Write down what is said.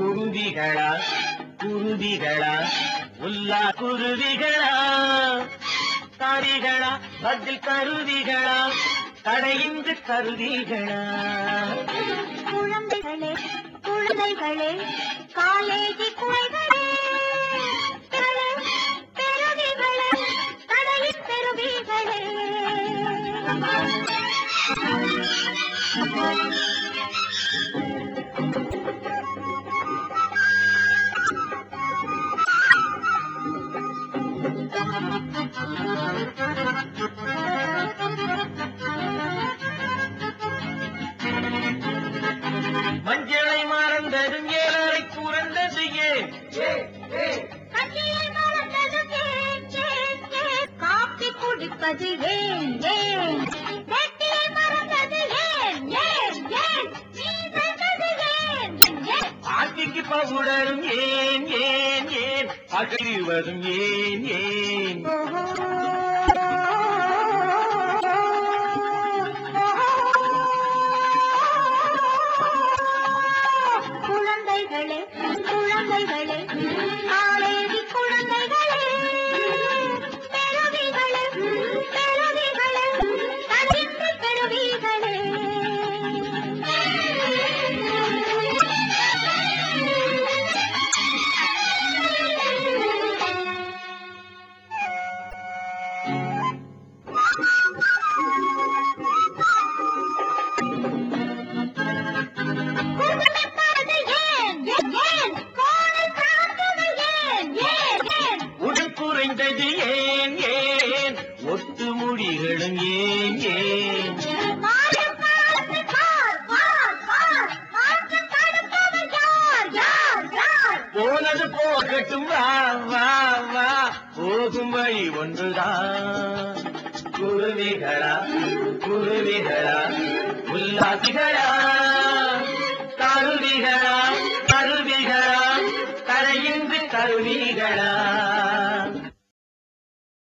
குருவிகளா குருவிகளா உல்லா குருவிகளா? தாரிகளா பதில் கருவிகளா? தடையின்றி கருவிகளா குழந்தைகளே குழந்தைகளே காலேஜி குழந்தைகளே Thank you. மஞ்சளை மறந்ததும் ஏழரை கூறந்தது ஏன்? காப்பி குடிப்பது ஏன் ஏன் ஆட்சிக்கு பவுடரும் ஏன் ஏன் ஏன்? பகிர்வதும் ஏன் ஏன்? குழந்தைகளே குழந்தைகளே காலேஜி குறைந்தது ஏன்? ஏன்? ஒட்டு முடிகளும் ஏன்? ஏன்? போனது போகட்டும். வா வா வா. போகும் வழி ஒன்றுதான் குருவிகளா? குருவிகளா? உல்லாசிகளா